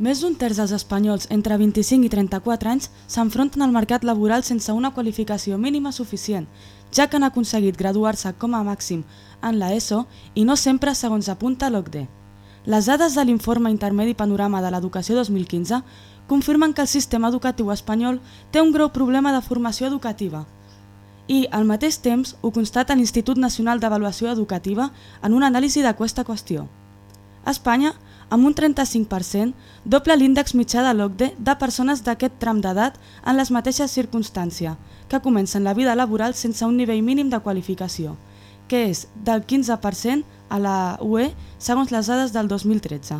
Més d'un terç dels espanyols entre 25 i 34 anys s'enfronten al mercat laboral sense una qualificació mínima suficient, ja que han aconseguit graduar-se com a màxim en la ESO i no sempre segons apunta l'OCDE. Les dades de l'informe intermedi panorama de l'educació 2015 confirmen que el sistema educatiu espanyol té un greu problema de formació educativa i, al mateix temps, ho constata l'Institut Nacional d'Avaluació Educativa en una anàlisi d'aquesta qüestió. Espanya, amb un 35%, doble l'índex mitjà de l'OCDE de persones d'aquest tram d'edat en les mateixes circumstàncies, que comencen la vida laboral sense un nivell mínim de qualificació, que és del 15% a la UE segons les dades del 2013.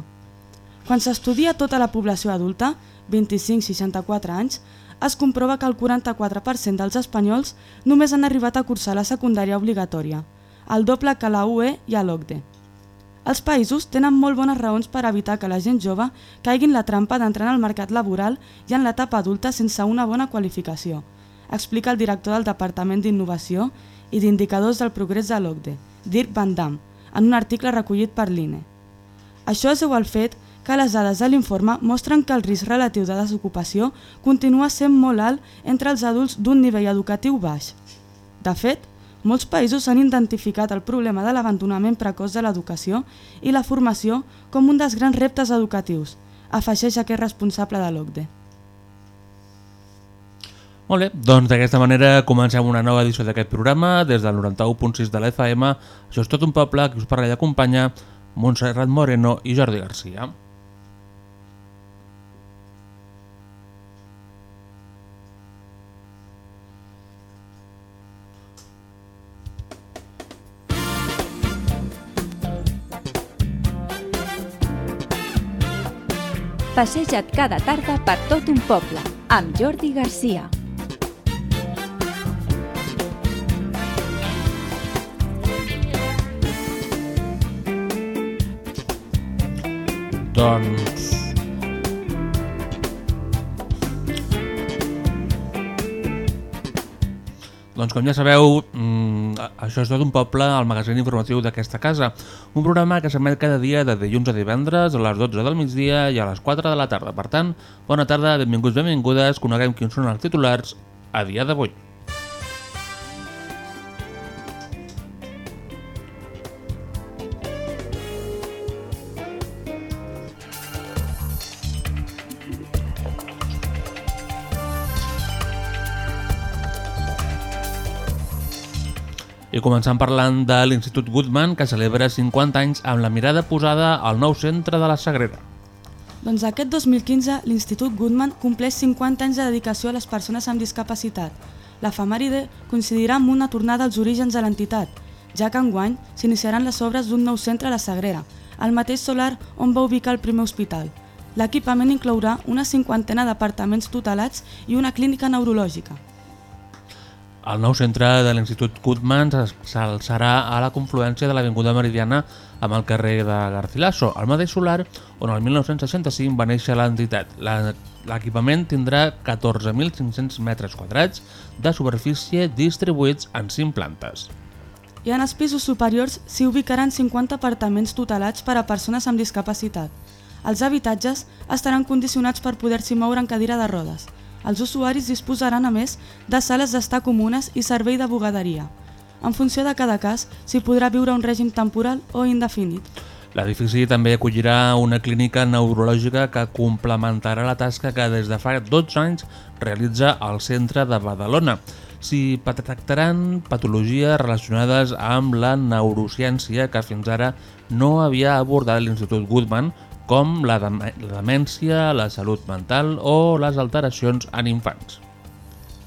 Quan s'estudia tota la població adulta, 25-64 anys, es comprova que el 44% dels espanyols només han arribat a cursar la secundària obligatòria, el doble que la UE i l'OCDE. Els països tenen molt bones raons per evitar que la gent jove caigui en la trampa d'entrar en el mercat laboral i en l'etapa adulta sense una bona qualificació, explica el director del Departament d'Innovació i d'Indicadors del Progrés de l'OCDE, Dirk Van Dam, en un article recollit per l'INE. Això és igual fet que les dades de l'informe mostren que el risc relatiu de desocupació continua sent molt alt entre els adults d'un nivell educatiu baix. De fet, molts països han identificat el problema de l'abandonament precoç de l'educació i la formació com un dels grans reptes educatius, afegeix aquest responsable de l'OCDE. Molt bé, doncs d'aquesta manera comencem una nova edició d'aquest programa des del 91.6 de l'FM. Això és tot un poble, que us parla i acompanya Montserrat Moreno i Jordi Garcia. Passeja't cada tarda per tot un poble, amb Jordi Garcia. Doncs... Doncs com ja sabeu, mmm, això és tot un poble, el magazín informatiu d'aquesta casa. Un programa que s'emet cada dia de dilluns a divendres a les 12 del migdia i a les 4 de la tarda. Per tant, bona tarda, benvinguts, benvingudes, coneguem quins són els titulars a dia d'avui. I començant parlant de l'Institut Goodman, que celebra 50 anys amb la mirada posada al nou centre de la Sagrera. Doncs aquest 2015 l'Institut Goodman compleix 50 anys de dedicació a les persones amb discapacitat. L'efemèride coincidirà amb una tornada als orígens de l'entitat, ja que enguany s'iniciaran les obres d'un nou centre a la Sagrera, al mateix solar on va ubicar el primer hospital. L'equipament inclourà una cinquantena d'apartaments tutelats i una clínica neurològica. El nou centre de l'Institut Goodman s'alçarà a la confluència de l'Avinguda Meridiana amb el carrer de Garcilaso, al mateix solar on el 1965 va néixer l'entitat. L'equipament tindrà 14.500 metres quadrats de superfície distribuïts en 5 plantes. I en els pisos superiors s'hi ubicaran 50 apartaments tutelats per a persones amb discapacitat. Els habitatges estaran condicionats per poder-s'hi moure en cadira de rodes. Els usuaris disposaran, a més, de sales d'estar comunes i servei de bugaderia. En funció de cada cas, s'hi podrà viure un règim temporal o indefinit. L'edifici també acollirà una clínica neurològica que complementarà la tasca que des de fa 12 anys realitza al centre de Badalona. S'hi tractaran patologies relacionades amb la neurociència que fins ara no havia abordat l'Institut Goodman, com la, dem la demència, la salut mental o les alteracions en infants.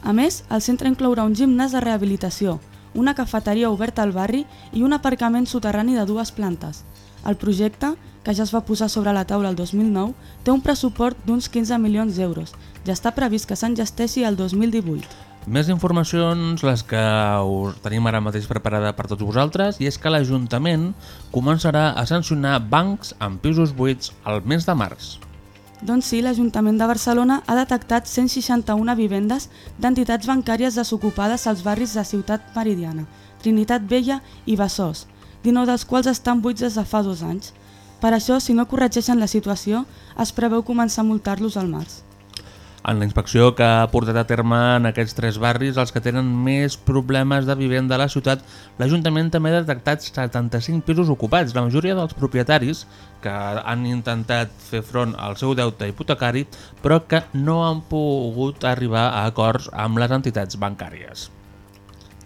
A més, el centre inclourà un gimnàs de rehabilitació, una cafeteria oberta al barri i un aparcament soterrani de dues plantes. El projecte, que ja es va posar sobre la taula el 2009, té un pressupost d'uns 15 milions d'euros. Ja està previst que s'enllesteixi el 2018. Més informacions, les que us tenim ara mateix preparada per tots vosaltres, i és que l'Ajuntament començarà a sancionar bancs amb pisos buits al mes de març. Doncs sí, l'Ajuntament de Barcelona ha detectat 161 vivendes d'entitats bancàries desocupades als barris de Ciutat Meridiana, Trinitat Vella i Bassós, 19 dels quals estan buits des de fa dos anys. Per això, si no corregeixen la situació, es preveu començar a multar-los al març. En la inspecció que ha portat a terme en aquests tres barris, els que tenen més problemes de vivenda a la ciutat, l'Ajuntament també ha detectat 75 pisos ocupats. La majoria dels propietaris que han intentat fer front al seu deute hipotecari, però que no han pogut arribar a acords amb les entitats bancàries.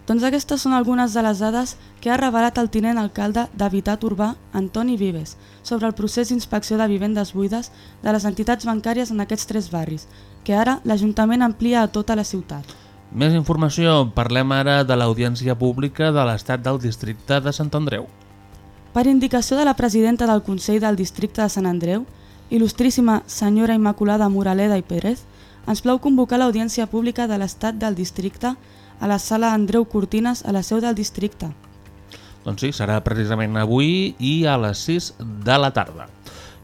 Doncs aquestes són algunes de les dades que ha revelat el tinent alcalde d'Habitat Urbà, Antoni Vives, sobre el procés d'inspecció de vivendes buides de les entitats bancàries en aquests tres barris, que ara l'Ajuntament amplia a tota la ciutat. Més informació, parlem ara de l'audiència pública de l'estat del districte de Sant Andreu. Per indicació de la presidenta del Consell del districte de Sant Andreu, il·lustríssima senyora Immaculada Moraleda i Pérez, ens plau convocar l'audiència pública de l'estat del districte a la sala Andreu Cortines a la seu del districte. Doncs sí, serà precisament avui i a les 6 de la tarda.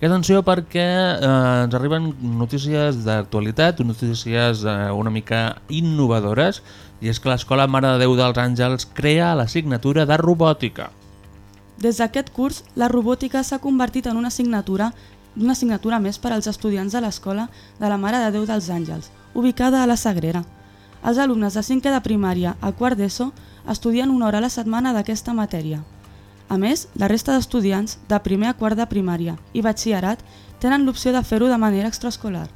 I atenció perquè eh, ens arriben notícies d'actualitat, notícies eh, una mica innovadores, i és que l'Escola Mare de Déu dels Àngels crea l'assignatura de robòtica. Des d'aquest curs, la robòtica s'ha convertit en una assignatura una assignatura més per als estudiants de l'escola de la Mare de Déu dels Àngels, ubicada a la Sagrera. Els alumnes de 5 de primària a quart d'ESO estudien una hora a la setmana d'aquesta matèria. A més, la resta d'estudiants de primer a quart de primària i batxillerat tenen l'opció de fer-ho de manera extraescolar.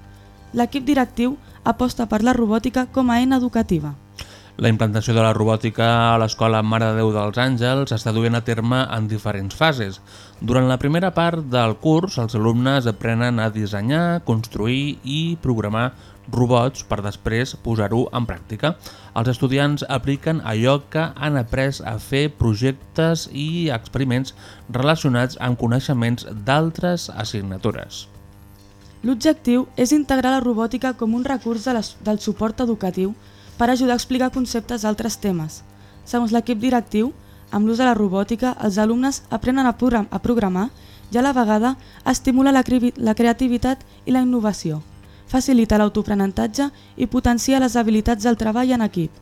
L'equip directiu aposta per la robòtica com a eina educativa. La implantació de la robòtica a l'Escola Mare de Déu dels Àngels està duent a terme en diferents fases. Durant la primera part del curs, els alumnes aprenen a dissenyar, construir i programar robots per després posar-ho en pràctica. Els estudiants apliquen allò que han après a fer projectes i experiments relacionats amb coneixements d'altres assignatures. L'objectiu és integrar la robòtica com un recurs de les, del suport educatiu per ajudar a explicar conceptes d'altres temes. Segons l'equip directiu, amb l'ús de la robòtica, els alumnes aprenen a, program a programar i a la vegada estimula la, la creativitat i la innovació facilita l'autoprenentatge i potencia les habilitats del treball en equip.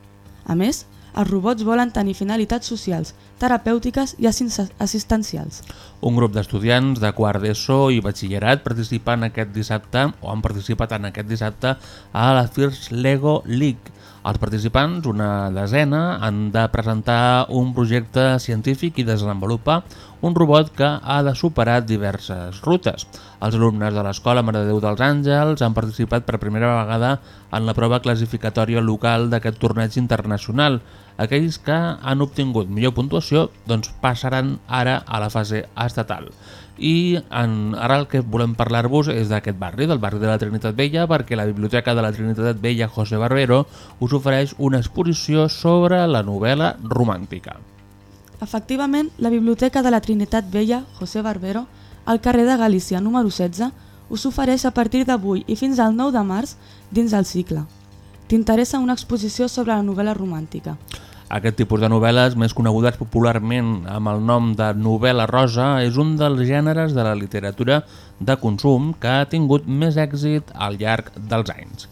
A més, els robots volen tenir finalitats socials, terapèutiques i assistencials. Un grup d'estudiants de quart d'ESO i batxillerat participen aquest dissabte o han participat en aquest dissabte a la First Lego League, els participants, una desena, han de presentar un projecte científic i desenvolupar un robot que ha de superar diverses rutes. Els alumnes de l'Escola Mare de Déu dels Àngels han participat per primera vegada en la prova classificatòria local d'aquest torneig internacional. Aquells que han obtingut millor puntuació doncs passaran ara a la fase estatal i en, ara el que volem parlar-vos és d'aquest barri, del barri de la Trinitat Vella, perquè la Biblioteca de la Trinitat Vella José Barbero us ofereix una exposició sobre la novel·la romàntica. Efectivament, la Biblioteca de la Trinitat Vella José Barbero, al carrer de Galícia número 16, us ofereix a partir d'avui i fins al 9 de març dins el cicle. T'interessa una exposició sobre la novel·la romàntica. Aquest tipus de novel·les, més conegudes popularment amb el nom de novel·la rosa, és un dels gèneres de la literatura de consum que ha tingut més èxit al llarg dels anys.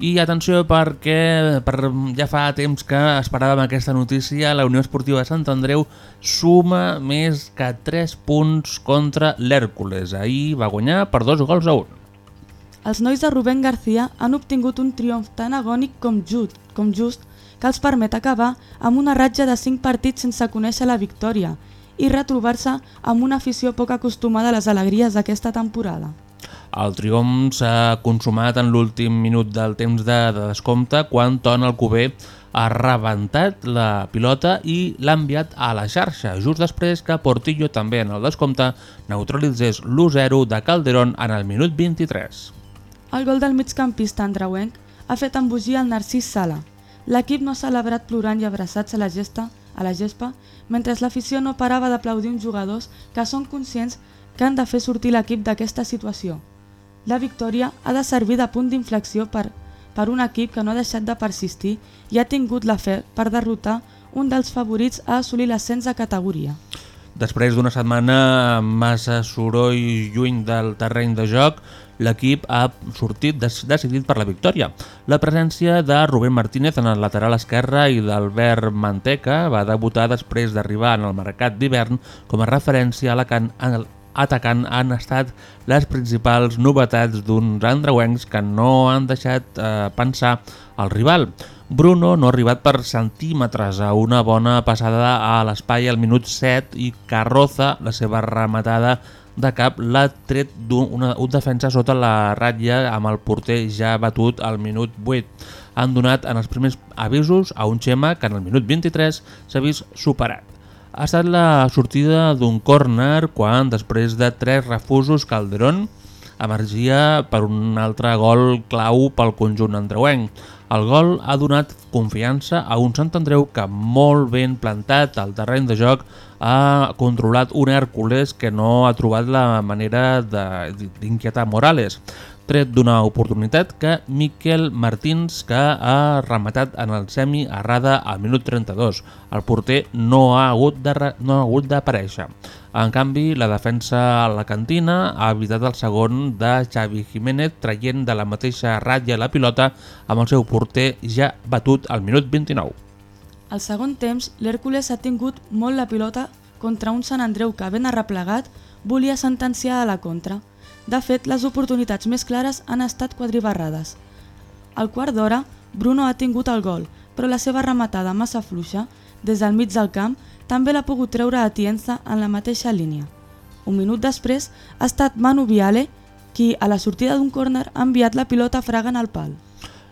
I atenció perquè per, ja fa temps que esperàvem aquesta notícia, la Unió Esportiva Sant Andreu suma més que 3 punts contra l'Hèrcules. Ahir va guanyar per 2 gols a 1. Els nois de Rubén García han obtingut un triomf tan agònic com just, com just que els permet acabar amb una ratja de 5 partits sense conèixer la victòria i retrobar-se amb una afició poc acostumada a les alegries d'aquesta temporada. El triomf s'ha consumat en l'últim minut del temps de, de descompte quan Ton Alcover ha rebentat la pilota i l'ha enviat a la xarxa, just després que Portillo també en el descompte neutralitzés l'1-0 de Calderón en el minut 23. El gol del migcampista andreuenc ha fet embogir el Narcís Sala, L'equip no ha celebrat plorant i abraçats a la gesta a la gespa, mentre l'afició no parava d'aplaudir uns jugadors que són conscients que han de fer sortir l'equip d'aquesta situació. La victòria ha de servir de punt d'inflexió per, per un equip que no ha deixat de persistir i ha tingut la fe per derrotar un dels favorits a assolir l'ascens a categoria. Després d'una setmana massa soroll lluny del terreny de joc, l'equip ha sortit decidit per la victòria. La presència de Rubén Martínez en el lateral esquerre i d'Albert Manteca va debutar després d'arribar en el mercat d'hivern com a referència a la can atacant han estat les principals novetats d'uns andreuencs que no han deixat eh, pensar al rival. Bruno no ha arribat per centímetres a una bona passada a l'espai al minut 7 i Carroza, la seva rematada de cap, l'ha tret d'un un defensa sota la ratlla amb el porter ja batut al minut 8 han donat en els primers avisos a un Xema que en el minut 23 s'ha vist superat. Ha estat la sortida d'un córner quan, després de tres refusos, Calderón emergia per un altre gol clau pel conjunt andreuenc. El gol ha donat confiança a un Sant Andreu que molt ben plantat al terreny de joc ha controlat un Hèrcules que no ha trobat la manera d'inquietar Morales tret d'una oportunitat que Miquel Martins que ha rematat en el semi errada al minut 32. El porter no ha hagut de no ha hagut d'aparèixer. En canvi, la defensa a la cantina ha evitat el segon de Xavi Jiménez traient de la mateixa ratlla la pilota amb el seu porter ja batut al minut 29. Al segon temps, l'Hèrcules ha tingut molt la pilota contra un Sant Andreu que ben arreplegat volia sentenciar a la contra. De fet, les oportunitats més clares han estat quadribarrades. Al quart d'hora, Bruno ha tingut el gol, però la seva rematada massa fluixa, des del mig del camp, també l'ha pogut treure a Tienza en la mateixa línia. Un minut després, ha estat Manu Viale qui, a la sortida d'un córner, ha enviat la pilota fregant al pal.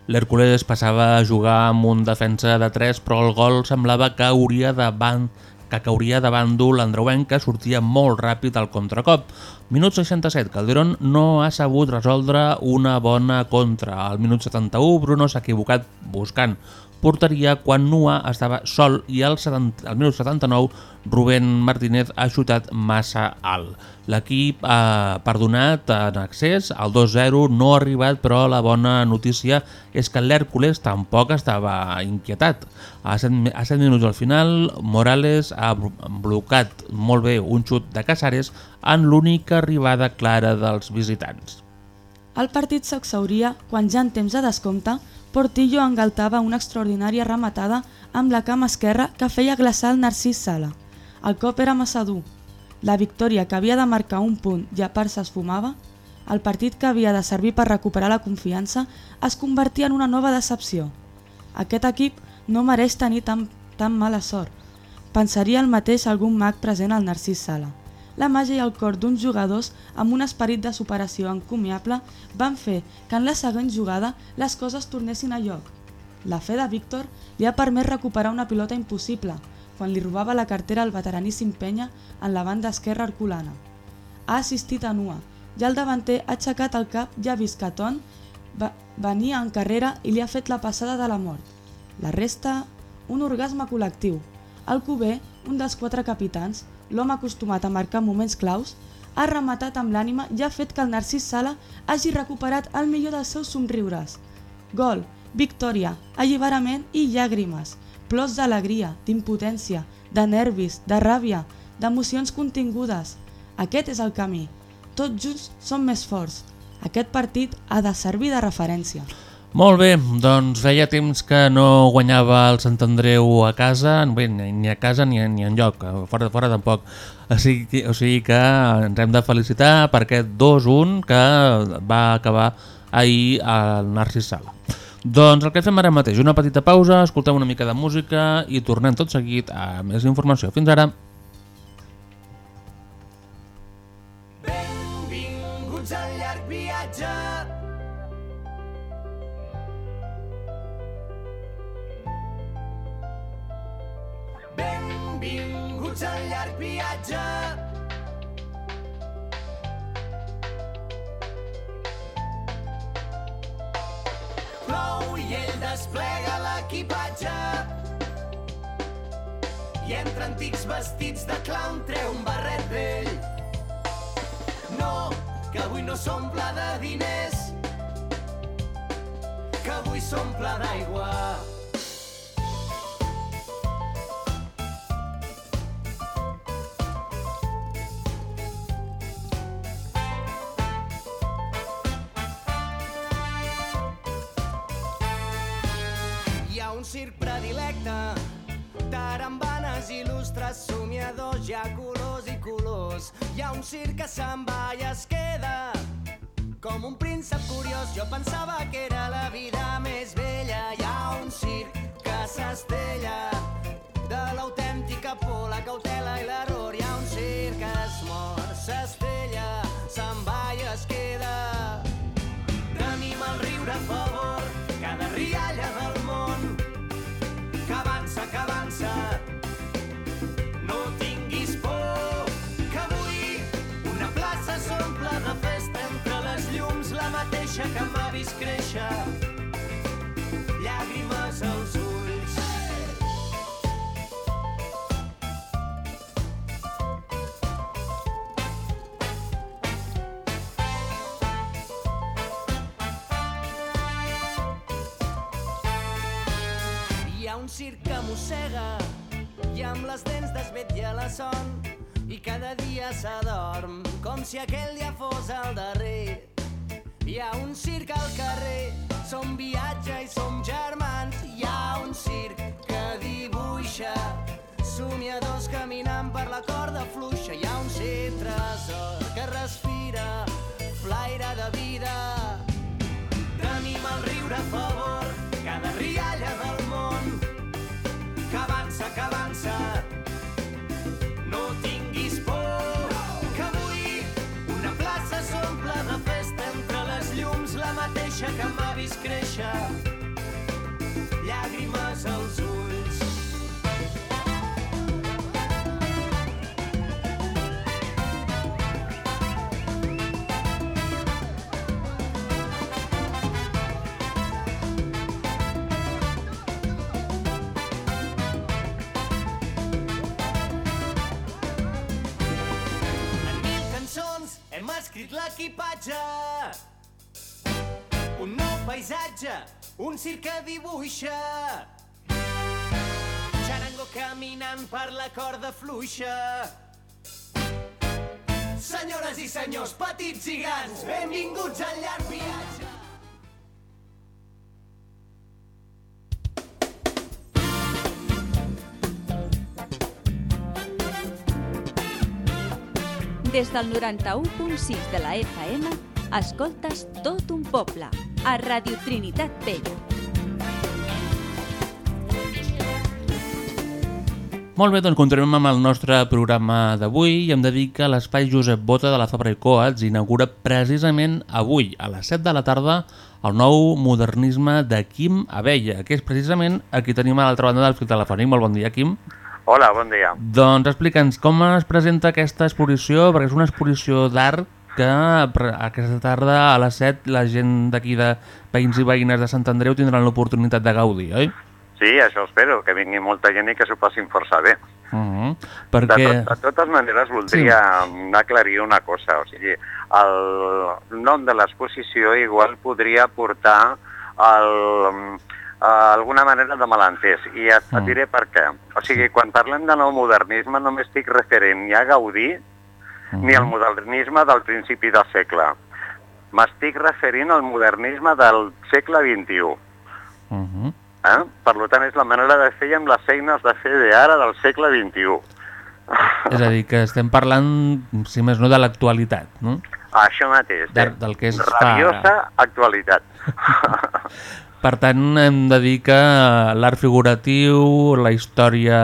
L'Hèrcules passava a jugar amb un defensa de 3, però el gol semblava que hauria de van que cauria davant d'un l'Andreuenc que sortia molt ràpid al contracop. Minut 67, Calderón no ha sabut resoldre una bona contra. Al minut 71, Bruno s'ha equivocat buscant porteria quan Nua estava sol i al, 70, al 1979 Rubén Martínez ha xutat massa alt. L'equip ha perdonat en accés, el 2-0 no ha arribat però la bona notícia és que l'Hèrcules tampoc estava inquietat. A 7, a 7 minuts al final Morales ha blocat molt bé un xut de Casares en l'única arribada clara dels visitants. El partit s'exhauria quan ja en temps de descompte Portillo engaltava una extraordinària rematada amb la cama esquerra que feia glaçar el Narcís Sala. El cop era massa dur. La victòria que havia de marcar un punt i a part s'esfumava, el partit que havia de servir per recuperar la confiança es convertia en una nova decepció. Aquest equip no mereix tenir tan, tan mala sort. Pensaria el mateix algun mag present al Narcís Sala la màgia i el cor d'uns jugadors amb un esperit de superació encomiable van fer que en la següent jugada les coses tornessin a lloc. La fe de Víctor li ha permès recuperar una pilota impossible quan li robava la cartera al veteraníssim Penya en la banda esquerra arculana. Ha assistit a Nua, ja el davanter ha aixecat el cap i ha vist que Ton va, venia en carrera i li ha fet la passada de la mort. La resta, un orgasme col·lectiu. El Cuber, un dels quatre capitans, l'home acostumat a marcar moments claus, ha rematat amb l'ànima i ha fet que el Narcís Sala hagi recuperat el millor dels seus somriures. Gol, victòria, alliberament i llàgrimes, plors d'alegria, d'impotència, de nervis, de ràbia, d'emocions contingudes. Aquest és el camí. Tots junts som més forts. Aquest partit ha de servir de referència. Molt bé, doncs feia temps que no guanyava el Sant Andreu a casa, bé, ni a casa ni, ni en lloc, fora, fora tampoc. O sigui, o sigui que ens hem de felicitar per aquest 2-1 que va acabar ahir al Narcís Sala. Doncs el que fem ara mateix, una petita pausa, escoltem una mica de música i tornem tot seguit a més informació. Fins ara! Plou i ell desplega l'equipatge. I entre antics vestits de clown treu un barret vell. No, que avui no s'omple de diners, que avui s'omple d'aigua. Circ predilecte Tarambanes il·lustres, somiadors, ja colors i colors. Hi ha un circ que se'n va i es queda com un príncep curiós. Jo pensava que era la vida més vella. Hi ha un circ que s'estella de l'autèntica por, la cautela i l'error. Hi ha un circ mateixa que m'ha vist créixer. Llàgrimes als ulls. Hi ha un circ que mossega i amb les dents desvetlla la son i cada dia s'adorm com si aquell dia fos el darrer. Hi ha un circ al carrer, som viatge i som germans. Hi ha un circ que dibuixa somiadors caminant per la corda fluixa. Hi ha un tresor que respira flaire de vida. Tenim el riure a favor, cada rialla del món que avança, que avança. Mateixa que m'ha vist créixer. Llàgrimes als ulls. Hem escrit l'equipatge. Un nou paisatge, un circ que dibuixa. Xarango caminant per la corda fluixa. Senyores i senyors, petits i grans, benvinguts al llarg viatge. Des del 91.6 de la FM, escoltes tot un poble, a Radio Trinitat Vella. Molt bé, doncs continuem amb el nostre programa d'avui i hem de dir que l'espai Josep Bota de la Fabra i Coats inaugura precisament avui, a les 7 de la tarda, el nou modernisme de Quim Abella, que és precisament aquí tenim a l'altra banda del fil telefònic. Molt bon dia, Quim. Hola, bon dia. Doncs explica'ns com es presenta aquesta exposició, perquè és una exposició d'art que aquesta tarda a les 7 la gent d'aquí de veïns i veïnes de Sant Andreu tindran l'oportunitat de gaudir, oi? Sí, això espero, que vingui molta gent i que s'ho passin força bé. Uh -huh. De, Perquè... tot, de totes maneres, voldria sí. aclarir una cosa. O sigui, el nom de l'exposició igual podria portar el, alguna manera de malentès, i et, et Mm. diré per què. O sigui, quan parlem de nou modernisme no m'estic referent ni a Gaudí ni al modernisme del principi del segle. M'estic referint al modernisme del segle XXI. Uh -huh. Eh? Per tant, és la manera de fer amb les eines de fer d'ara del segle XXI. És a dir, que estem parlant, si més no, de l'actualitat, no? Això mateix, De- eh? del que fa Rabiosa ara. actualitat. Per tant, hem de dir que l'art figuratiu, la història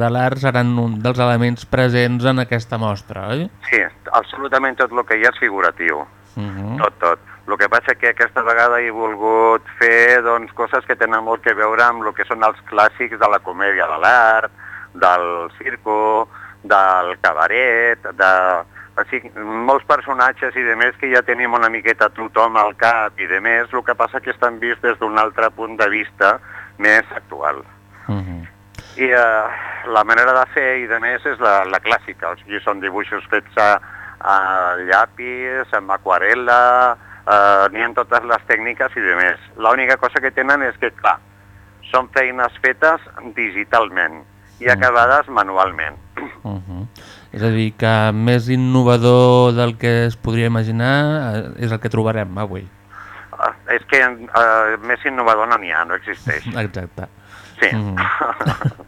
de l'art seran un dels elements presents en aquesta mostra, oi? sí, absolutament tot el que hi ha és figuratiu. Uh -huh. Tot, tot. El que passa que aquesta vegada he volgut fer doncs, coses que tenen molt que veure amb el que són els clàssics de la comèdia de l'art, del circo, del cabaret, de... O sigui, molts personatges i de més que ja tenim una miqueta tothom al cap i de més, el que passa que estan vist des d'un altre punt de vista més actual. Uh -huh. I eh, la manera de fer i de més és la, la clàssica, o sigui, són dibuixos fets a, a llapis, amb aquarel·la, eh, n'hi ha totes les tècniques i de més. L'única cosa que tenen és que, clar, són feines fetes digitalment i acabades manualment. Uh -huh. És a dir, que més innovador del que es podria imaginar eh, és el que trobarem avui. Eh, és que eh, més innovador no n'hi ha, no existeix. Exacte. Sí. Mm.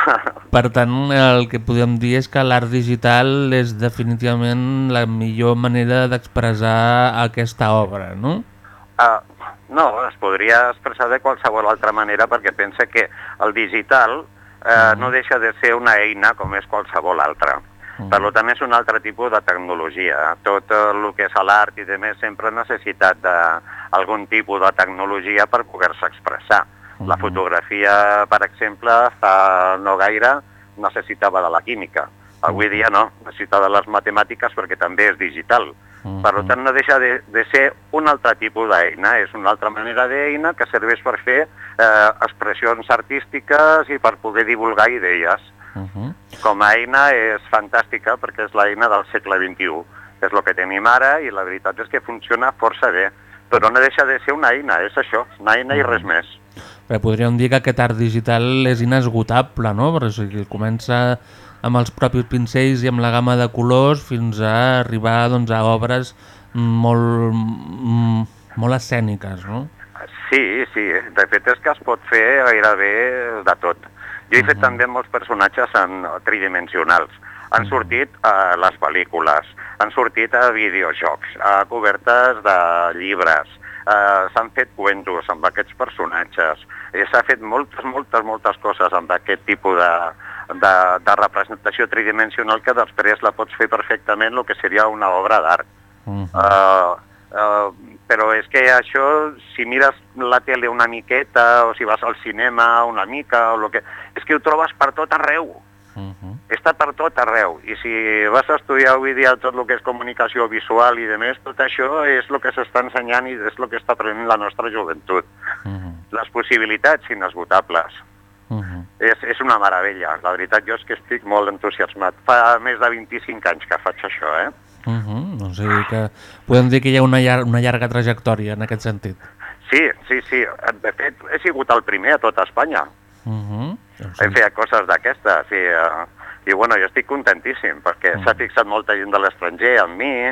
Per tant, el que podem dir és que l'art digital és definitivament la millor manera d'expressar aquesta obra, no? Uh, no, es podria expressar de qualsevol altra manera perquè pensa que el digital eh, no deixa de ser una eina com és qualsevol altra. Per tant, és un altre tipus de tecnologia. Tot eh, el que és l'art i demés sempre ha necessitat d'algun tipus de tecnologia per poder-se expressar. La fotografia, per exemple, fa no gaire necessitava de la química. Avui dia no, necessita de les matemàtiques perquè també és digital. Per tant, no deixa de, de ser un altre tipus d'eina, és una altra manera d'eina que serveix per fer eh, expressions artístiques i per poder divulgar idees. Uh -huh. Com a eina és fantàstica perquè és l'eina del segle XXI, que és el que tenim ara i la veritat és que funciona força bé, però no deixa de ser una eina, és això, una eina i res més. Perquè podríem dir que aquest art digital és inesgotable, no? Perquè o sigui, comença amb els propis pincells i amb la gamma de colors fins a arribar doncs, a obres molt, mm, molt escèniques, no? Sí, sí, de fet és que es pot fer gairebé de tot. Jo he fet Mhm. també molts personatges en tridimensionals. Han sortit a les pel·lícules, han sortit a videojocs, a cobertes de llibres, eh, s'han fet cuentos amb aquests personatges, eh, s'ha fet moltes, moltes, moltes coses amb aquest tipus de, de, de representació tridimensional que després la pots fer perfectament el que seria una obra d'art. Uh -huh. Uh, uh, però és que això, si mires la tele una miqueta o si vas al cinema una mica, o lo que... és que ho trobes per tot arreu. Uh -huh. Està per tot arreu. I si vas a estudiar avui dia tot el que és comunicació visual i de més, tot això és el que s'està ensenyant i és el que està aprenent la nostra joventut. Uh -huh. Les possibilitats inesgotables. Uh -huh. És, és una meravella. La veritat, jo és que estic molt entusiasmat. Fa més de 25 anys que faig això, eh? Uh -huh. O sigui que podem dir que hi ha una, llar una llarga trajectòria en aquest sentit. Sí, sí, sí. De fet, he sigut el primer a tot Espanya. Uh -huh. o sigui, fet coses d'aquestes i, uh, i bueno, jo estic contentíssim perquè Mm. s'ha fixat molta gent de l'estranger en mi,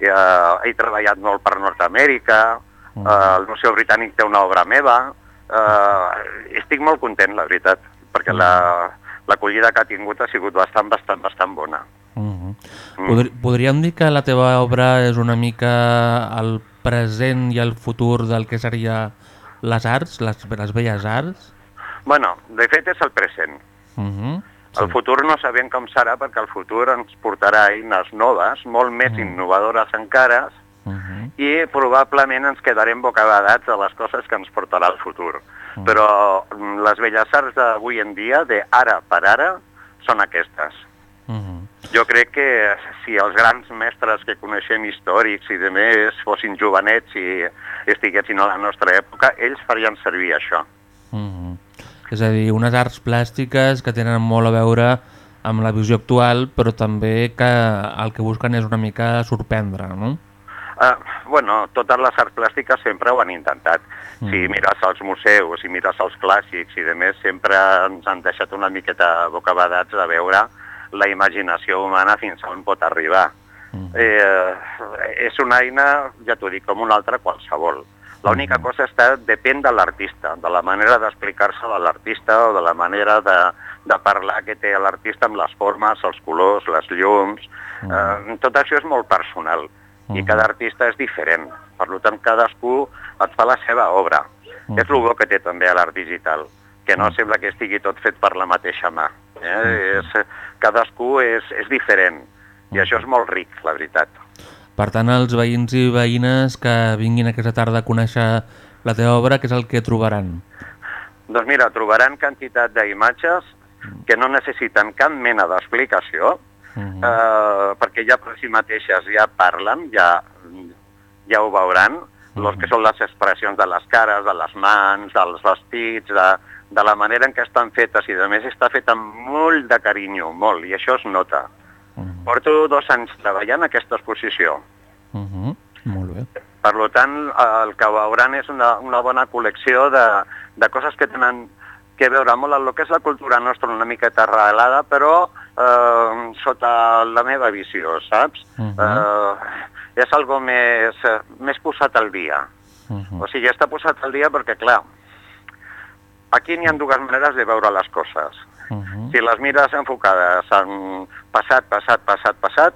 i, uh, he treballat molt per Nord-Amèrica, Mm. uh, el Museu Britànic té una obra meva, uh, estic molt content, la veritat, perquè Mm. la l'acollida que ha tingut ha sigut bastant, bastant, bastant bona. Uh -huh. Podr podríem dir que la teva obra és una mica el present i el futur del que seria les arts, les, les belles arts? Bueno, de fet és el present. Uh -huh. El futur no sabem com serà perquè el futur ens portarà eines noves, molt més Mm. innovadores encara, Uh -huh. i probablement ens quedarem bocabadats de les coses que ens portarà el futur. Però mm, les belles arts d'avui en dia, de ara per ara, són aquestes. Uh -huh. Jo crec que si els grans mestres que coneixem històrics i de més fossin jovenets i estiguessin a la nostra època, ells farien servir això. Uh -huh. És a dir, unes arts plàstiques que tenen molt a veure amb la visió actual, però també que el que busquen és una mica sorprendre, no? Uh, bueno, totes les arts plàstiques sempre ho han intentat. Si Mm. mires els museus, si mires els clàssics i de més, sempre ens han deixat una miqueta bocabadats de veure la imaginació humana fins on pot arribar. Mm. Eh, és una eina, ja t'ho dic, com una altra qualsevol. L'única cosa està, depèn de l'artista, de la manera d'explicar-se de l'artista o de la manera de, de parlar que té l'artista amb les formes, els colors, les llums... Eh, tot això és molt personal i Mhm. cada artista és diferent. Per tant, cadascú et fa la seva obra. Mhm. És el bo que té també l'art digital, que no sembla que estigui tot fet per la mateixa mà. Eh? És, cadascú és, és diferent i això és molt ric, la veritat. Per tant, els veïns i veïnes que vinguin aquesta tarda a conèixer la teva obra, què és el que trobaran? Doncs mira, trobaran quantitat d'imatges que no necessiten cap mena d'explicació, Uh -huh. eh, perquè ja per si mateixes ja parlen, ja, ja ho veuran, los que són les expressions de les cares, de les mans, dels vestits, de, de la manera en què estan fetes, i a més està feta amb molt de carinyo, molt, i això es nota. Uh -huh. Porto dos anys treballant en aquesta exposició. Uh -huh. Molt bé. Per tant, el que veuran és una, una bona col·lecció de, de coses que tenen que veure molt amb el que és la cultura nostra una miqueta arrelada, però eh, sota la meva visió, saps? Mhm. eh, és algo més, eh, més posat al dia. Uh -huh. O sigui, està posat al dia perquè, clar, aquí n'hi ha dues maneres de veure les coses. Uh -huh. Si les mires enfocades en passat, passat, passat, passat,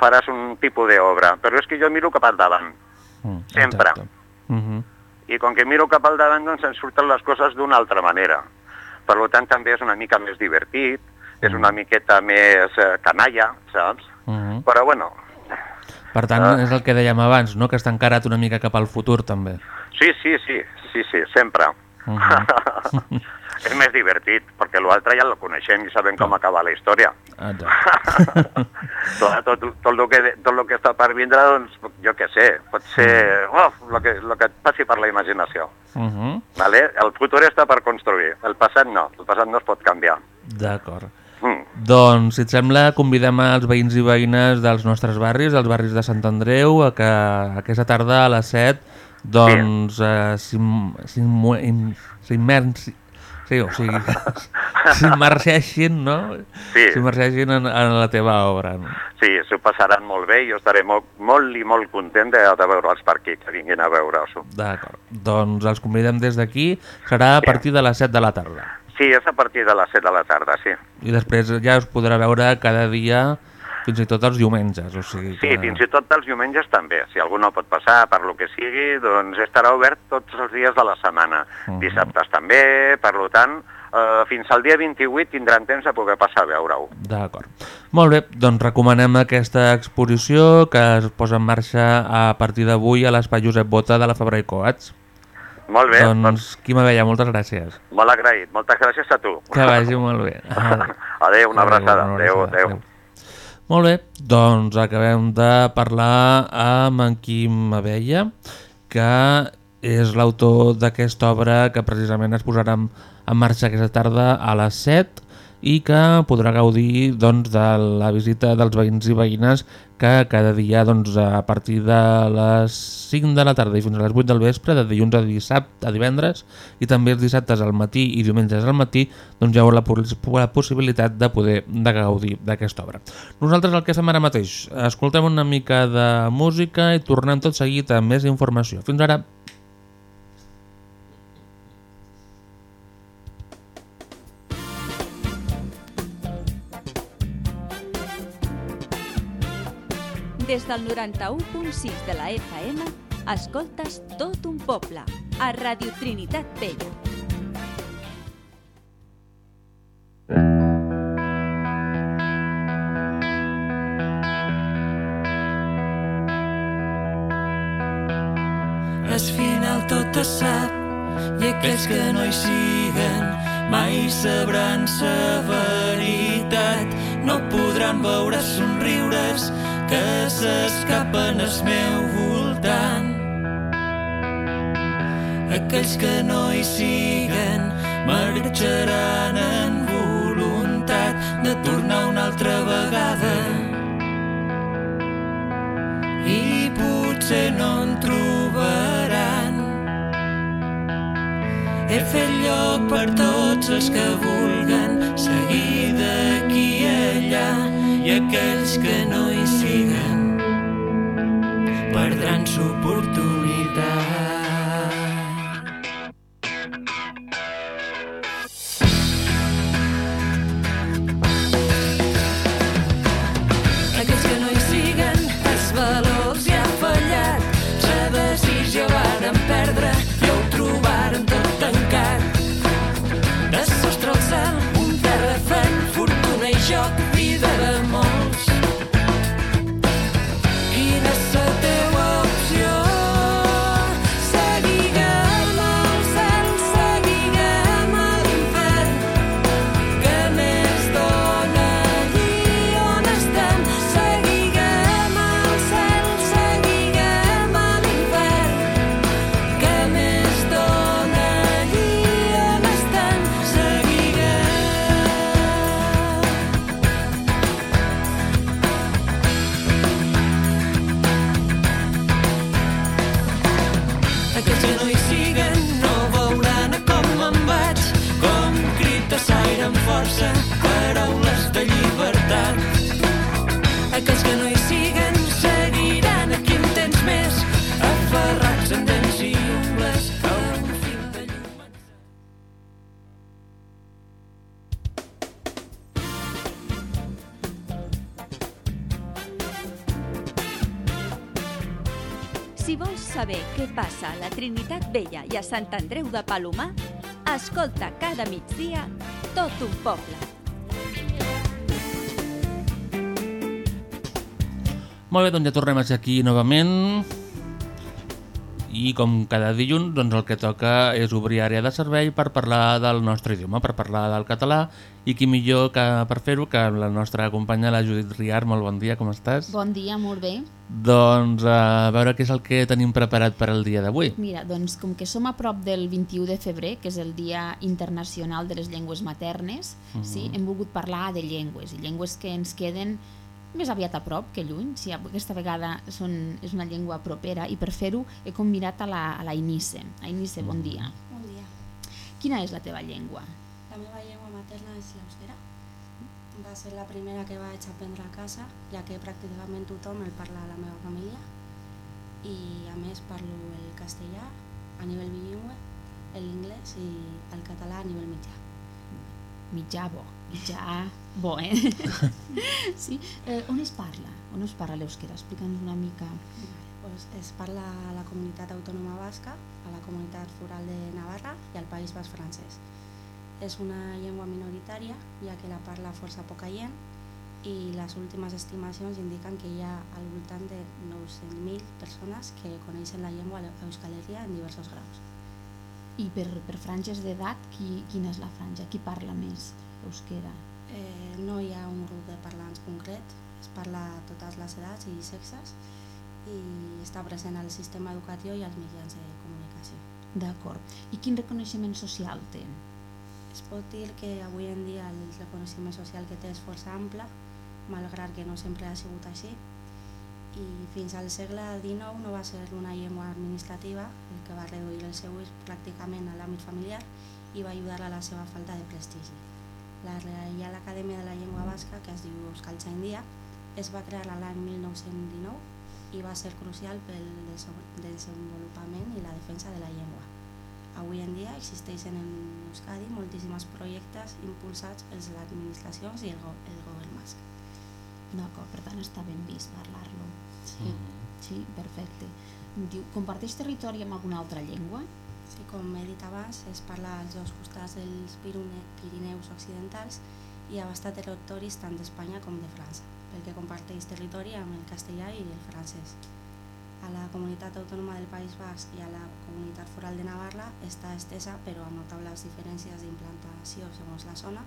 faràs un tipus d'obra. Però és que jo miro cap al davant. Mm, Sempre. exacte. Uh -huh. I com que miro cap al davant, doncs ens surten les coses d'una altra manera. Per tant, també és una mica més divertit, és una miqueta més eh, canalla, saps? Uh -huh. Però bueno, Per tant, Ah. és el que dèiem abans, no? que està encarat una mica cap al futur, també. sí, sí, sí, sí, sí, sempre. Mhm. és més divertit, perquè l'altre ja el coneixem i sabem com acaba la història. Exacte. tot, tot, tot, el que, tot el que està per vindre, doncs, jo què sé, pot ser oh, el, que, el que et passi per la imaginació. Uh -huh. Vale? El futur està per construir, el passat no, el passat no es pot canviar. D'acord. Mm. Doncs, si et sembla, convidem els veïns i veïnes dels nostres barris, dels barris de Sant Andreu, a que aquesta tarda a les 7 doncs eh, s'im- s'im- im- s'immersi... Sí, o sigui, s'immergeixin, no? Sí. S'immergeixin en, en la teva obra. No? Sí, s'ho passaran molt bé i jo estaré molt, molt i molt content de, de veure'ls per aquí, que vinguin a veure-s'ho. D'acord. Doncs els convidem des d'aquí. Serà a partir de les 7 de la tarda. Sí, és a partir de les 7 de la tarda, sí. I després ja us podrà veure cada dia, fins i tot els diumenges. O sigui Sí, que... fins i tot els diumenges també. Si algú no pot passar per lo que sigui, doncs estarà obert tots els dies de la setmana. Mhm. Dissabtes també, per tant, eh, fins al dia 28 tindran temps de poder passar a veure-ho. D'acord. Molt bé, doncs recomanem aquesta exposició que es posa en marxa a partir d'avui a l'Espai Josep Bota de la Fabra i Coats. Molt bé, doncs... doncs, Quim Abella, moltes gràcies. molt agraït. Moltes gràcies a tu. Que vagi molt bé. Adéu, una abraçada. una Adéu, abraçada. adéu. Molt bé, doncs acabem de parlar amb en Quim Abella, que és l'autor d'aquesta obra que precisament es posarà en, en marxa aquesta tarda a les 7 i que podrà gaudir doncs, de la visita dels veïns i veïnes que cada dia doncs, a partir de les 5 de la tarda i fins a les 8 del vespre, de dilluns a dissabte a divendres i també els dissabtes al matí i diumenges al matí doncs, hi haurà la, la possibilitat de poder de gaudir d'aquesta obra. Nosaltres el que fem ara mateix, escoltem una mica de música i tornem tot seguit amb més informació. Fins ara. Des del 91.6 de la FM, escoltes tot un poble, a Radio Trinitat Vella. Al final tot es sap i aquells que no hi siguen mai sabran sa veritat. No podran veure somriures que s'escapen al meu voltant. Aquells que no hi siguen marxaran en voluntat de tornar una altra vegada i potser no en trobaran. He fet lloc per tots els que vulguen seguir d'aquí allà aquells que no hi siguen perdran l'oportunitat. A Sant Andreu de Palomar, escolta cada migdia tot un poble. Molt bé, doncs ja tornem aquí novament i com cada dilluns doncs el que toca és obrir àrea de servei per parlar del nostre idioma, per parlar del català i qui millor que per fer-ho que la nostra companya la Judit Riar, molt bon dia, com estàs? Bon dia, molt bé. Doncs a veure què és el que tenim preparat per al dia d'avui. Mira, doncs com que som a prop del 21 de febrer, que és el Dia Internacional de les Llengües Maternes, sí, hem volgut parlar de llengües, i llengües que ens queden més aviat a prop que lluny, si aquesta vegada són, és una llengua propera, i per fer-ho he convidat a la, a la Inice. Inice, bon dia. Bon dia. Quina és la teva llengua? La meva llengua materna és l'euskera. Va ser la primera que vaig aprendre a casa, ja que pràcticament tothom el parla a la meva família. I a més parlo el castellà a nivell bilingüe, l'inglès i el català a nivell mitjà. Mitjà bo. Mitjà bo, eh? sí. Eh, on es parla? On es parla l'euskera? Explica'ns una mica. Pues es parla a la comunitat autònoma basca, a la comunitat foral de Navarra i al País Basc francès. És una llengua minoritària, ja que la parla força poca gent i les últimes estimacions indiquen que hi ha al voltant de 900.000 persones que coneixen la llengua a Euskal Herria en diversos graus. I per, per franges d'edat, qui, quina és la franja? Qui parla més euskera? No hi ha un grup de parlants concret, es parla a totes les edats i sexes i està present al sistema educatiu i als mitjans de comunicació. D'acord. I quin reconeixement social té? Es pot dir que avui en dia el reconeixement social que té és força ample, malgrat que no sempre ha sigut així, i fins al segle XIX no va ser una llengua administrativa, el que va reduir el seu ús pràcticament a l'àmbit familiar i va ajudar a la seva falta de prestigi. La Reial Acadèmia de la Llengua Basca, que es diu Euskaltzaindia, es va crear l'any 1919 i va ser crucial pel desenvolupament i la defensa de la llengua. Avui en dia existeixen en Euskadi moltíssims projectes impulsats per les administracions i el, go el govern basc. D'acord, per tant està ben vist parlar-lo. Sí. Mhm. sí, perfecte. Diu, comparteix territori amb alguna altra llengua? Sí, com he dit abans, es parla als dos costats dels Pirine Pirineus occidentals i abasta territoris tant d'Espanya com de França, perquè comparteix territori amb el castellà i el francès. A la comunitat autònoma del País Basc i a la comunitat foral de Navarra està estesa però amb notables diferències d'implantació segons la zona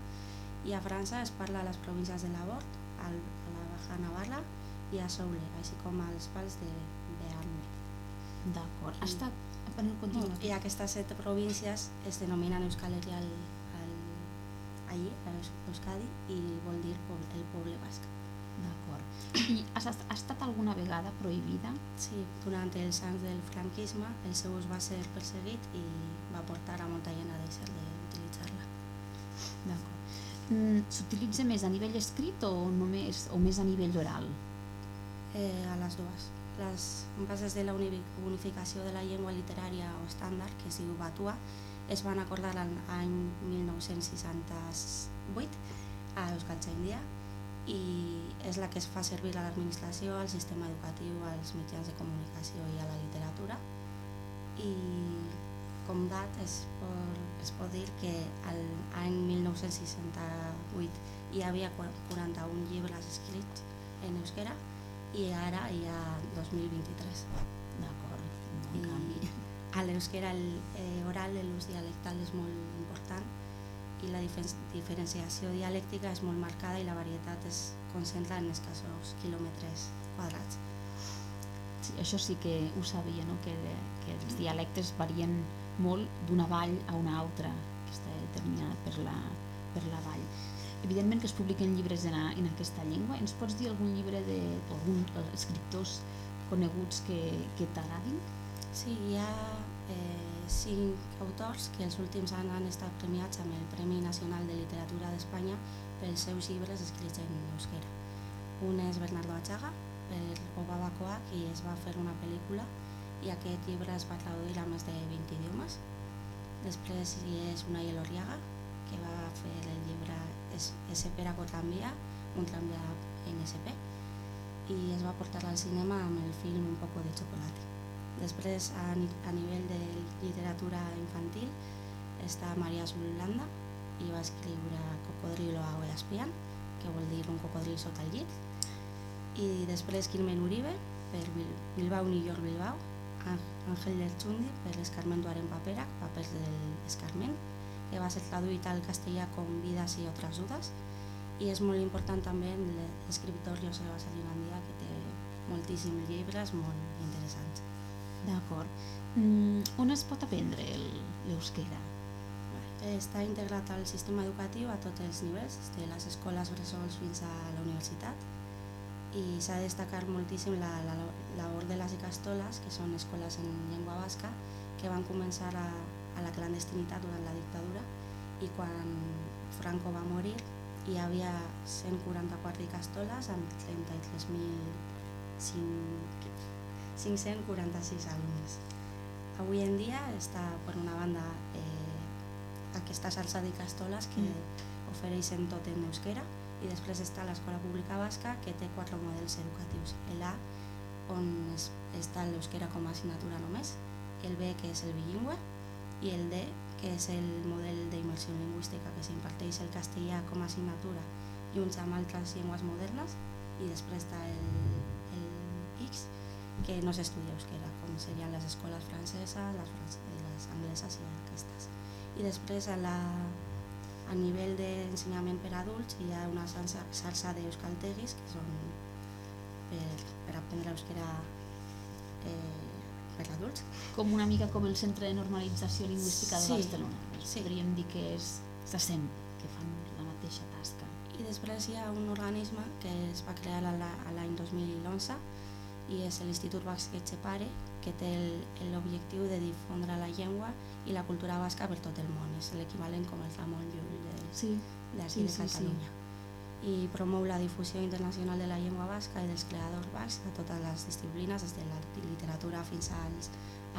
i a França es parla a les províncies de Labort, al, a la Baja Navarra i a Soule, així com als pals de Bearne. D'acord. Ha estat... Bueno, continua. I aquestes set províncies es denominen Euskal Herria al, al, allí, a Eus- Euskadi, i vol dir el poble basc. D'acord. I has, est- ha estat alguna vegada prohibida? Sí, durant els anys del franquisme el seu ús va ser perseguit i va portar a molta gent a deixar d'utilitzar-la. D'acord. Mm, S'utilitza més a nivell escrit o, només, o més a nivell oral? Eh, a les dues. Les bases de la uni- unificació de la llengua literària o estàndard, que es diu Batua, es van acordar l'any 1968 a Euskaltzaindia i és la que es fa servir a l'administració, al sistema educatiu, als mitjans de comunicació i a la literatura. I com dat es pot, es pot dir que l'any 1968 hi havia 41 llibres escrits en euskera i ara hi ha 2023. D'acord. No, I canvi. a l'euskera el, eh, oral l'ús dialectal és molt important i la diferenciació dialèctica és molt marcada i la varietat es concentra en escassos quilòmetres quadrats. Sí, això sí que ho sabia, no? que, que els dialectes varien molt d'una vall a una altra, que està determinat per la, per la vall. Evidentment que es publiquen llibres en, en aquesta llengua. Ens pots dir algun llibre de algun eh, escriptors coneguts que, que t'agradin? Sí, hi ha eh, cinc autors que els últims anys han estat premiats amb el Premi Nacional de Literatura d'Espanya pels seus llibres escrits en euskera. Un és Bernardo Achaga, per Obabacoac, i es va fer una pel·lícula i aquest llibre es va traduir a més de 20 idiomes. Després hi és una Elorriaga, que va fer el llibre Por tranvía, un tranvía en SP, i es va portar al cinema amb el film Un poco de chocolate Després, a, a nivell de literatura infantil, està Maria Zulanda i va escriure Cocodrilo a Espian, que vol dir un cocodril sota el llit. I després Quilmen Uribe, per Bil- Bilbao, New York, Bilbao. Ángel Ángel del Chundi, per Escarmento en Papera, papers del Escarment, que va ser traduït al castellà com Vides i altres dudes. I és molt important també l'escriptor José Basalinandia, que té moltíssims llibres molt interessants. D'acord. Mm, on es pot aprendre el- l'euskera? Està integrat al sistema educatiu a tots els nivells, des de les escoles bressols fins a la universitat, i s'ha de destacar moltíssim la, la labor de les Icastoles, que són escoles en llengua basca, que van començar a, a la clandestinitat durant la dictadura i quan Franco va morir hi havia 144 Icastoles amb 33.546 alumnes. Avui en dia està, per una banda, eh, aquesta xarxa d'Icastoles que mm. ofereixen tot en euskera i després està l'Escola Pública Basca que té quatre models educatius. El A, on es, està l'euskera com a assignatura només, el B, que és el bilingüe, i el D, que és el model d'immersió lingüística que s'imparteix el castellà com a assignatura junts amb altres llengües modernes, i després està el, el X, que no s'estudia euskera, com serien les escoles franceses, les, france les angleses i aquestes. I després a la, a nivell d'ensenyament per adults hi ha una xarxa, xarxa d'euskaltegis que són per, per aprendre euskera eh, adults. Com una mica com el Centre de Normalització Lingüística de Sí, Barcelona. sí. Podríem dir que és s'assent, que fan la mateixa tasca. I després hi ha un organisme que es va crear l'any 2011 i és l'Institut Basc Etxepare, que té el- l'objectiu de difondre la llengua i la cultura basca per tot el món. És l'equivalent com el Ramon Llull de, Sí, d'ací Sí, de sí, sí. I promou la difusió internacional de la llengua basca i dels creadors bascs a totes les disciplines, des de la literatura fins als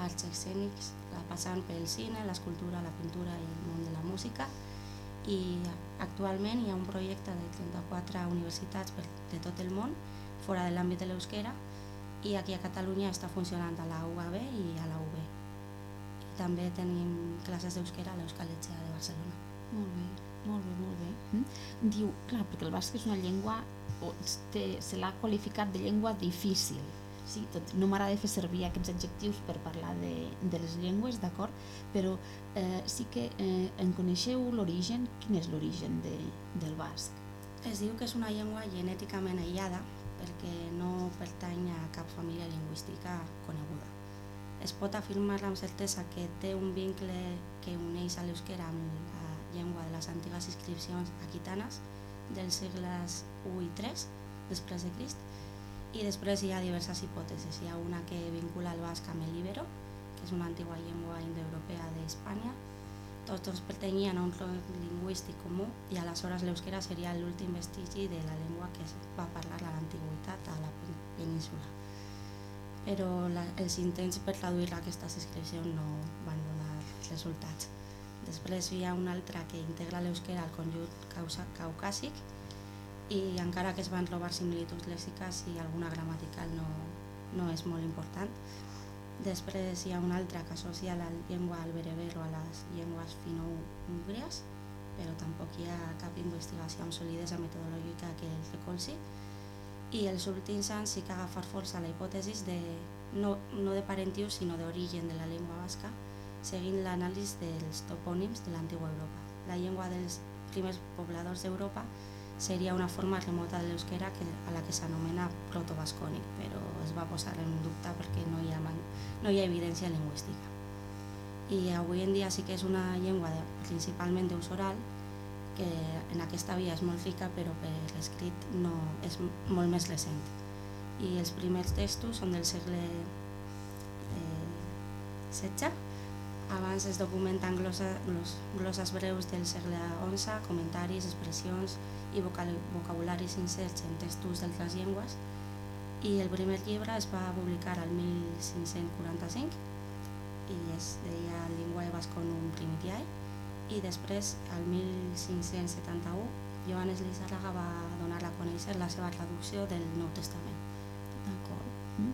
arts escènics, passant pel cine, l'escultura, la pintura i el món de la música. I actualment hi ha un projecte de 34 universitats de tot el món, fora de l'àmbit de l'euskera, i aquí a Catalunya està funcionant a la UAB i a la UB. I també tenim classes d'euskera a l'Euskal Etxea de Barcelona. molt bé, molt bé, molt bé. Mm? Diu, clar, perquè el basc és una llengua, o té, se l'ha qualificat de llengua difícil. Sí, tot, no m'agrada fer servir aquests adjectius per parlar de, de les llengües, d'acord? Però eh, sí que eh, en coneixeu l'origen? Quin és l'origen de, del basc? Es diu que és una llengua genèticament aïllada perquè no pertany a cap família lingüística coneguda. Es pot afirmar amb certesa que té un vincle que uneix a l'euskera amb la llengua de les antigues inscripcions aquitanes dels segles I i III després de Crist i després hi ha diverses hipòtesis. Hi ha una que vincula el basc amb el ibero, que és una antigua llengua indoeuropea d'Espanya, tots dos pertanyien a un tronc lingüístic comú i aleshores l'euskera seria l'últim vestigi de la llengua que es va parlar a l'antiguitat a la pen- península. Però la, els intents per traduir aquestes inscripcions no van donar resultats. Després hi ha una altra que integra l'euskera al conjunt caucàsic i encara que es van trobar similituds lèxiques i alguna gramatical no, no és molt important. Després hi ha una altra que associa la llengua al bereber o a les llengües fino-úgries, però tampoc hi ha cap investigació amb solidesa metodològica que el recolzi. I els últims anys sí que ha agafat força la hipòtesi de, no, no de parentiu, sinó d'origen de la llengua basca, seguint l'anàlisi dels topònims de l'antiga Europa. La llengua dels primers pobladors d'Europa seria una forma remota de l'euskera a la que s'anomena protobascònic, però es va posar en dubte perquè no hi ha, man, no hi ha evidència lingüística. I avui en dia sí que és una llengua de, principalment d'ús oral, que en aquesta via és molt rica, però per l'escrit no, és molt més recent. I els primers textos són del segle eh, abans es documenten glosa, glos, glosses breus del segle XI, comentaris, expressions i vocabularis inserts en textos d'altres llengües i el primer llibre es va publicar al 1545 i es deia Lingua Vasconum Primitiae i després, al 1571, Johannes Lizarraga va donar a conèixer la seva traducció del Nou Testament. D'acord. Mm.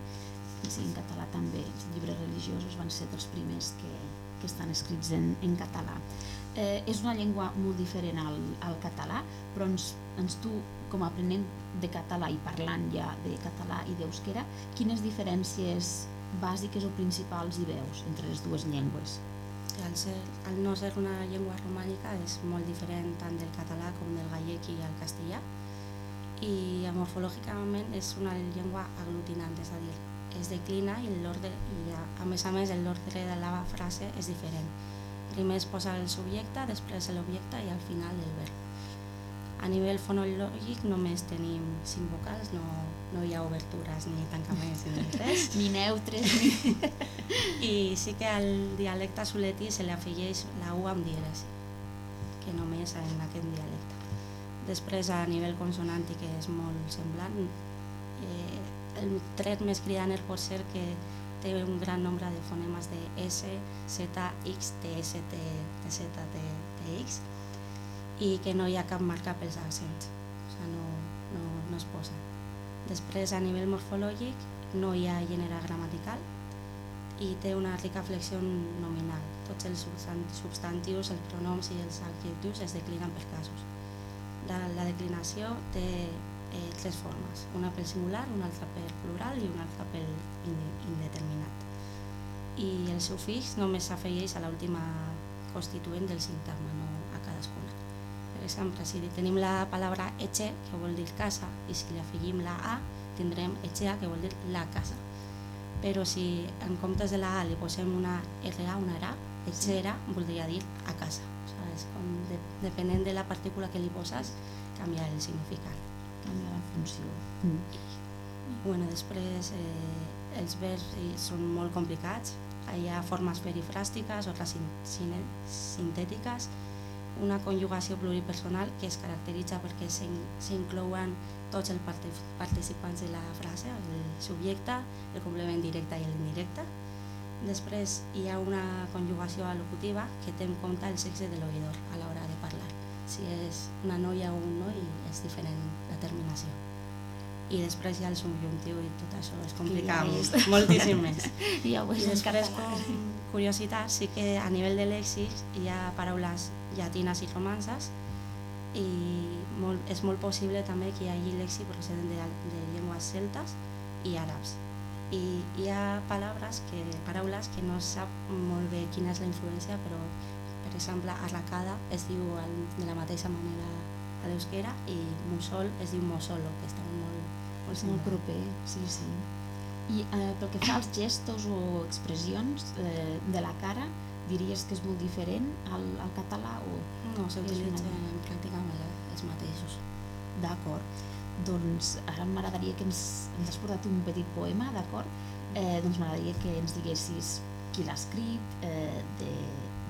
sí, en català també. Els llibres religiosos van ser dels primers que, que estan escrits en, en català. Eh, és una llengua molt diferent al, al català, però ens, ens tu, com a aprenent de català i parlant ja de català i d'euskera, quines diferències bàsiques o principals hi veus entre les dues llengües? al, ser, al no ser una llengua romànica és molt diferent tant del català com del gallec i el castellà i morfològicament és una llengua aglutinant, és a dir, es declina i i a, a més a més l'ordre de la frase és diferent. Primer es posa el subjecte, després l'objecte i al final el verb. A nivell fonològic només tenim cinc vocals, no, no hi ha obertures ni tancaments ni res. Ni neutres, ni... I sí que al dialecte soletí se li afegeix la U amb dièresi, que només en aquest dialecte. Després, a nivell consonàntic és molt semblant. Eh, el tret més cridaner pot ser que té un gran nombre de fonemes de S, Z, X, T, S, T, T, Z, T, T, X i que no hi ha cap marca pels accents, o sigui, no, no, no es posa. Després, a nivell morfològic, no hi ha gènere gramatical i té una rica flexió nominal. Tots els substan- substantius, els pronoms i els adjectius es declinen per casos. La, la declinació té eh, tres formes, una pel singular, una altra per plural i una altra pel inde- indeterminat. I el sufix només s'afegeix a l'última constituent del sintagma, no a cadascuna. Per exemple, si tenim la paraula eche, que vol dir casa, i si li afegim la a, tindrem echea, que vol dir la casa. Però si en comptes de la a li posem una ra, una ra, echera voldria dir a casa. O sigui, és com de, depenent de la partícula que li poses, canvia el significat. Canvia la funció. Bueno, després eh, els verbs eh, són molt complicats. Hi ha formes perifràstiques, altres sin, sin, sintètiques, una conjugació pluripersonal que es caracteritza perquè s'in- s'inclouen tots els parti- participants de la frase, el subjecte, el complement directe i l'indirecte. Després hi ha una conjugació alocutiva que té en compte el sexe de l'oïdor a l'hora de parlar. Si és una noia o un noi és diferent la terminació. I després hi ha el subjuntiu i tot això és complicat, ja és. moltíssim més. Ja ho I després, com curiositat, sí que a nivell de lèxic hi ha paraules llatines i romances i molt, és molt possible també que hi hagi lèxic procedent de, de llengües celtes i àrabs. I hi ha paraules que, paraules que no sap molt bé quina és la influència, però per exemple, arracada es diu el, de la mateixa manera a l'euskera i mussol es diu mossolo, que està molt, molt, molt proper, sí, sí. I eh, pel que fa als gestos o expressions eh, de la cara, diries que és molt diferent al, al català o... No, s'utilitzen una- pràcticament els mateixos. D'acord. Doncs ara m'agradaria que ens, ens has portat un petit poema, d'acord? Eh, doncs m'agradaria que ens diguessis qui l'ha escrit, eh, de,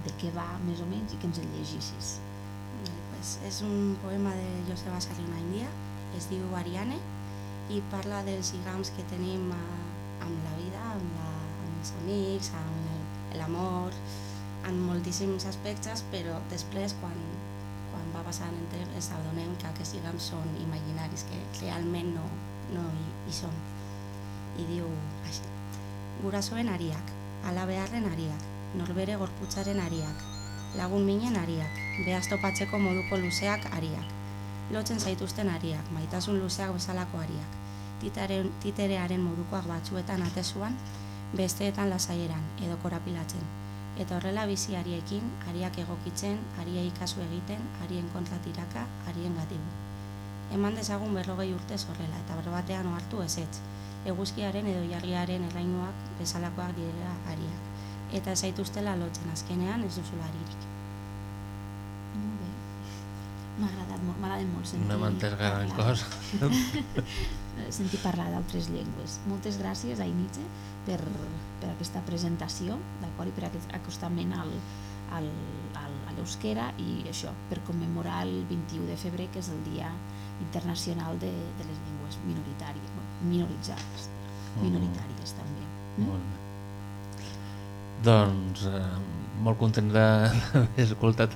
de què va més o menys i que ens el llegissis. Pues és un poema de Joseba Sarriona India, es diu Ariane i parla dels lligams que tenim a, amb la vida, amb, la, amb els amics, amb l'amor, en moltíssims aspectes, però després quan, quan va passant el temps ens adonem que aquests lligams són imaginaris, que realment no, no hi, hi són. I diu així. Gurasoen ariak, alabearren ariak, norbere gorputzaren ariak, lagun minen ariak, behaz topatzeko moduko luzeak ariak, lotzen zaituzten ariak, maitasun luzeak bezalako ariak, titaren, titerearen modukoak batzuetan atezuan, besteetan lasaieran edo korapilatzen, eta horrela bizi ariekin, ariak egokitzen, ariei kasu egiten, arien kontra tiraka, arien gatibu. Eman dezagun berrogei urtez horrela, eta berbatean ohartu ezetz, eguzkiaren edo jarriaren errainuak bezalakoak direla ariak, eta ez zaituztela lotzen azkenean ez duzula aririk. M'ha agradat molt, molt sentir No m'ha entès gran parlar- cosa. sentir parlar d'altres llengües. Moltes gràcies a Initze per, per aquesta presentació d'acord i per aquest acostament al, al, al, a l'euskera i això, per commemorar el 21 de febrer, que és el Dia Internacional de, de les Llengües Minoritàries, bueno, minoritzades, Mm. minoritàries també. Mm? Molt bé. Doncs eh, molt content d'haver escoltat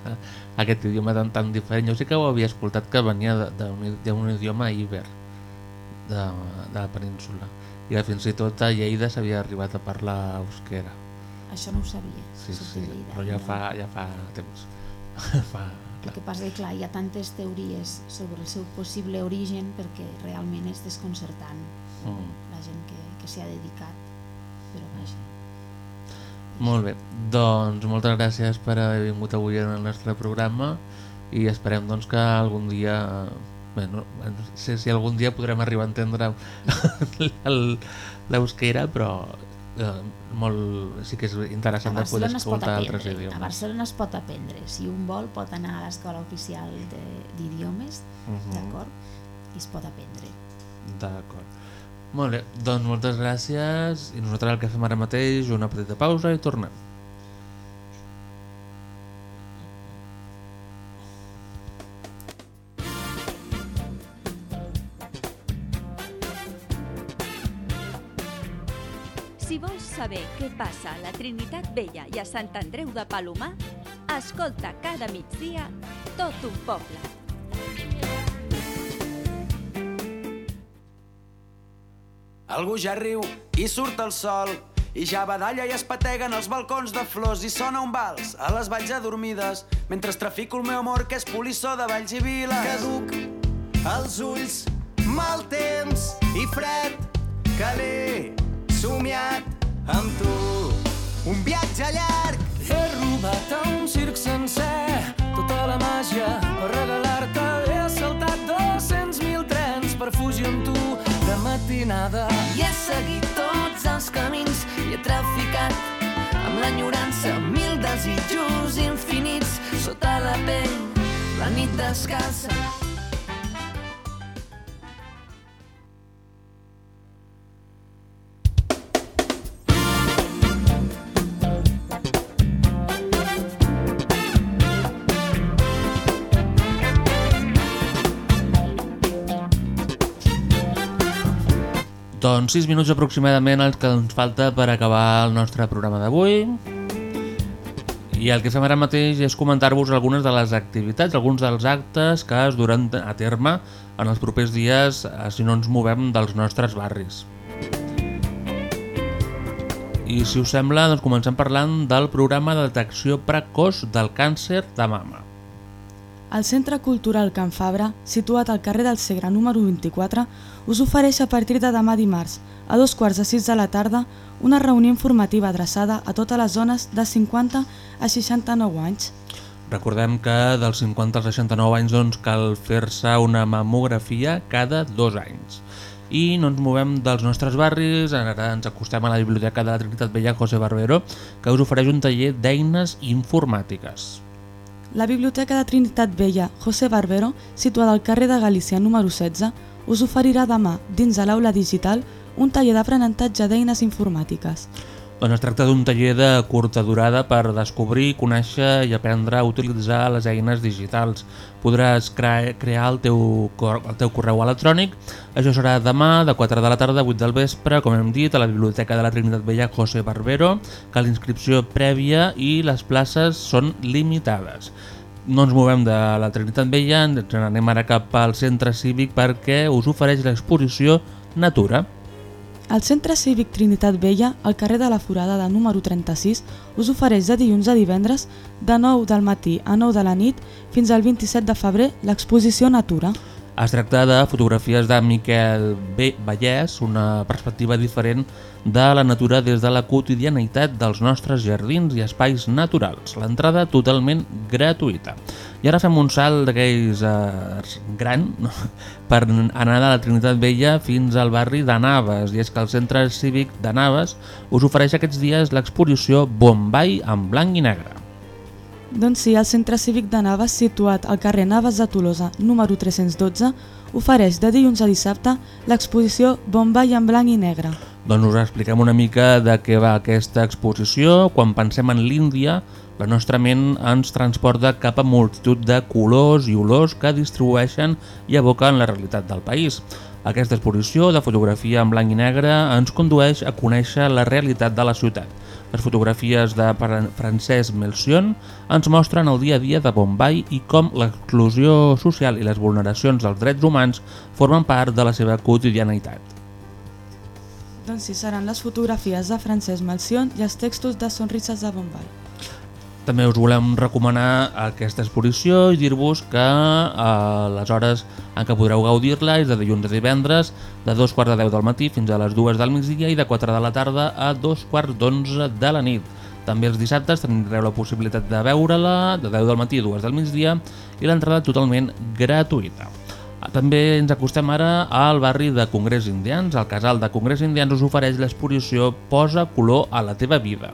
aquest idioma tan, tan diferent. Jo sí que ho havia escoltat que venia d'un idioma iber de, de la península. i que fins i tot a Lleida s'havia arribat a parlar euskera. Això no ho sabia. Sí, sí, Lleida, però ja fa, ja fa temps. fa, El que passa és que, clar, hi ha tantes teories sobre el seu possible origen perquè realment és desconcertant Mm. la gent que, que s'hi ha dedicat. Molt bé, doncs moltes gràcies per haver vingut avui en el nostre programa i esperem doncs, que algun dia bé, no, no sé si algun dia podrem arribar a entendre l'eusquera però eh, molt, sí que és a interessant de poder escoltar altres aprendre. A idiomes. Barcelona es pot aprendre. Si un vol pot anar a l'escola oficial de- d'idiomes, Mhm. d'acord? I es pot aprendre. D'acord. Molt bé, doncs moltes gràcies i nosaltres el que fem ara mateix una petita pausa i tornem. Si vols saber què passa a la Trinitat Vella i a Sant Andreu de Palomar, escolta cada migdia tot un poble. Algú ja riu i surt el sol i ja badalla i es pateguen els balcons de flors i sona un vals a les valls adormides mentre trafico el meu amor que és polissó de valls i viles. Caduc els ulls, mal temps i fred que l'he somiat amb tu. Un viatge llarg He robat a un circ sencer tota la màgia per regalar-te. Matinada. I he seguit tots els camins i he traficat amb l'enyorança mil desitjos infinits sota la pell, la nit descalça. Doncs 6 minuts aproximadament els que ens falta per acabar el nostre programa d'avui. I el que fem ara mateix és comentar-vos algunes de les activitats, alguns dels actes que es duran a terme en els propers dies eh, si no ens movem dels nostres barris. I si us sembla, doncs comencem parlant del programa de detecció precoç del càncer de mama. El Centre Cultural Can Fabra, situat al carrer del Segre número 24, us ofereix a partir de demà dimarts, a dos quarts de sis de la tarda, una reunió informativa adreçada a totes les zones de 50 a 69 anys. Recordem que dels 50 als 69 anys doncs, cal fer-se una mamografia cada dos anys. I no ens movem dels nostres barris, ara ens acostem a la Biblioteca de la Trinitat Vella José Barbero, que us ofereix un taller d'eines informàtiques. La Biblioteca de Trinitat Vella José Barbero, situada al carrer de Galícia número 16, us oferirà demà, dins de l'aula digital, un taller d'aprenentatge d'eines informàtiques. Doncs es tracta d'un taller de curta durada per descobrir, conèixer i aprendre a utilitzar les eines digitals. Podràs cre crear el teu, el teu correu electrònic. Això serà demà de 4 de la tarda a 8 del vespre, com hem dit, a la Biblioteca de la Trinitat Vella José Barbero, que l'inscripció prèvia i les places són limitades. No ens movem de la Trinitat Vella, ens anem ara cap al centre cívic perquè us ofereix l'exposició Natura. El Centre Cívic Trinitat Vella, al carrer de la Forada de número 36, us ofereix de dilluns a divendres, de 9 del matí a 9 de la nit, fins al 27 de febrer, l'exposició Natura. Es tracta de fotografies de Miquel B. Vallès, una perspectiva diferent de la natura des de la quotidianitat dels nostres jardins i espais naturals. L'entrada totalment gratuïta. I ara fem un salt d'aquells eh, gran per anar de la Trinitat Vella fins al barri de Naves. I és que el Centre Cívic de Naves us ofereix aquests dies l'exposició Bombay en blanc i negre. Doncs sí, el Centre Cívic de Naves, situat al carrer Naves de Tolosa, número 312, ofereix de dilluns a dissabte l'exposició Bombay en blanc i negre. Doncs us expliquem una mica de què va aquesta exposició. Quan pensem en l'Índia, la nostra ment ens transporta cap a multitud de colors i olors que distribueixen i evoquen la realitat del país. Aquesta exposició de fotografia en blanc i negre ens condueix a conèixer la realitat de la ciutat. Les fotografies de Fran- Francesc Melcion ens mostren el dia a dia de Bombay i com l'exclusió social i les vulneracions dels drets humans formen part de la seva quotidianitat. Doncs sí, seran les fotografies de Francesc Malcion i els textos de Sonrises de Bombay. També us volem recomanar aquesta exposició i dir-vos que eh, les hores en què podreu gaudir-la és de dilluns a divendres, de dos quarts de deu del matí fins a les dues del migdia i de 4 de la tarda a dos quarts d'onze de la nit. També els dissabtes tindreu la possibilitat de veure-la de 10 del matí a 2 del migdia i l'entrada totalment gratuïta. També ens acostem ara al barri de Congrés Indians. El casal de Congrés Indians us ofereix l'exposició Posa color a la teva vida.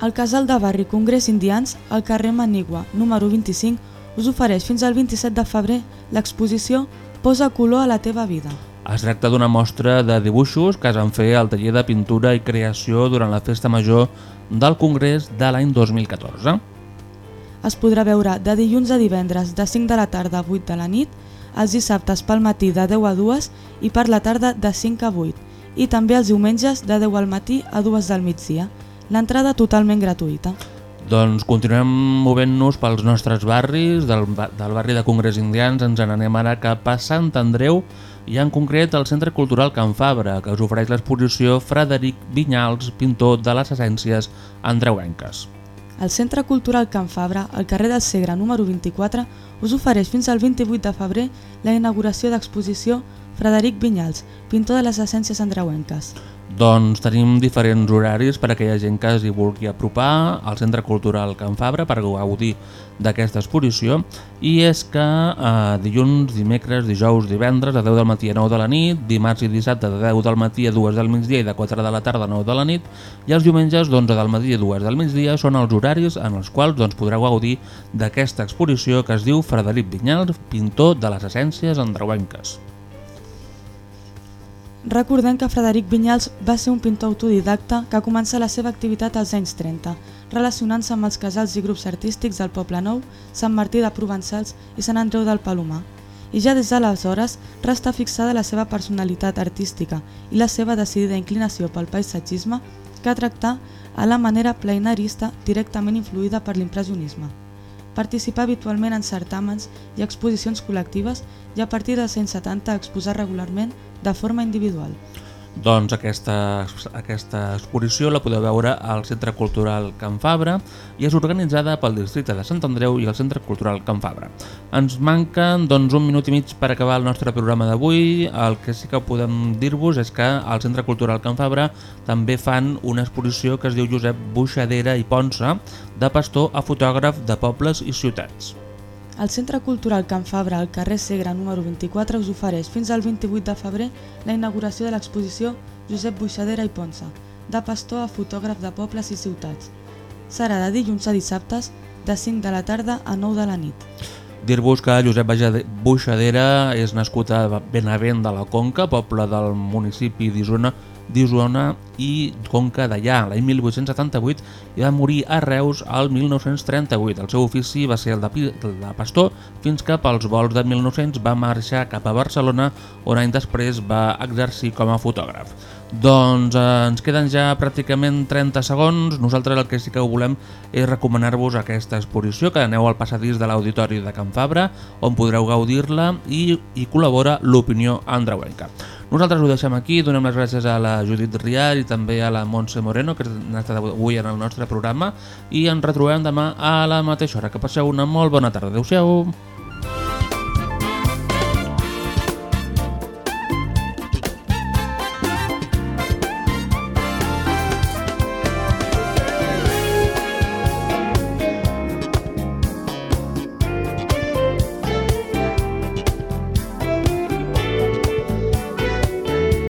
El casal de barri Congrés Indians, al carrer Manigua, número 25, us ofereix fins al 27 de febrer l'exposició Posa color a la teva vida. Es tracta d'una mostra de dibuixos que es van fer al taller de pintura i creació durant la festa major del Congrés de l'any 2014. Es podrà veure de dilluns a divendres de 5 de la tarda a 8 de la nit, els dissabtes pel matí de 10 a 2 i per la tarda de 5 a 8 i també els diumenges de 10 al matí a 2 del migdia. L'entrada totalment gratuïta. Doncs continuem movent-nos pels nostres barris, del, del barri de Congrés Indians ens n'anem ara cap a Sant Andreu i en concret al Centre Cultural Can Fabra, que us ofereix l'exposició Frederic Vinyals, pintor de les essències andreuenques. El Centre Cultural Can Fabra, al carrer del Segre número 24, us ofereix fins al 28 de febrer la inauguració d'exposició Frederic Vinyals, pintor de les essències andreuenques. Doncs tenim diferents horaris per a aquella gent que s'hi vulgui apropar al Centre Cultural Can Fabra per gaudir d'aquesta exposició i és que eh, dilluns, dimecres, dijous, divendres de 10 del matí a 9 de la nit, dimarts i dissabte de 10 del matí a 2 del migdia i de 4 de la tarda a 9 de la nit i els diumenges d'11 del matí a 2 del migdia són els horaris en els quals doncs, podreu gaudir d'aquesta exposició que es diu Frederic Vinyals, pintor de les essències andreuenques. Recordem que Frederic Vinyals va ser un pintor autodidacta que comença la seva activitat als anys 30, relacionant-se amb els casals i grups artístics del Poble Nou, Sant Martí de Provençals i Sant Andreu del Palomar. I ja des d'aleshores resta fixada la seva personalitat artística i la seva decidida inclinació pel paisatgisme que tractar a la manera plenarista directament influïda per l'impressionisme. Participà habitualment en certàmens i exposicions col·lectives i a partir dels anys 70 exposar regularment de forma individual. Doncs aquesta, aquesta exposició la podeu veure al Centre Cultural Can Fabra i és organitzada pel districte de Sant Andreu i el Centre Cultural Can Fabra. Ens manquen doncs, un minut i mig per acabar el nostre programa d'avui. El que sí que podem dir-vos és que al Centre Cultural Can Fabra també fan una exposició que es diu Josep Buixadera i Ponsa, de pastor a fotògraf de pobles i ciutats. El Centre Cultural Can Fabra, al carrer Segre número 24, us ofereix fins al 28 de febrer la inauguració de l'exposició Josep Buixadera i Ponsa, de pastor a fotògraf de pobles i ciutats. Serà de dilluns a dissabtes, de 5 de la tarda a 9 de la nit. Dir-vos que Josep Buixadera és nascut a Benavent de la Conca, poble del municipi d'Isona, d'Isona i Conca d'allà, l'any 1878, i va morir a Reus al 1938. El seu ofici va ser el de, el de pastor fins que pels vols de 1900 va marxar cap a Barcelona, on any després va exercir com a fotògraf. Doncs eh, ens queden ja pràcticament 30 segons. Nosaltres el que sí que volem és recomanar-vos aquesta exposició, que aneu al passadís de l'Auditori de Can Fabra, on podreu gaudir-la i hi col·labora l'opinió andreuenca. Nosaltres ho deixem aquí, donem les gràcies a la Judit Riar i també a la Montse Moreno, que han estat avui en el nostre programa, i ens retrobem demà a la mateixa hora. Que passeu una molt bona tarda. Adéu-siau!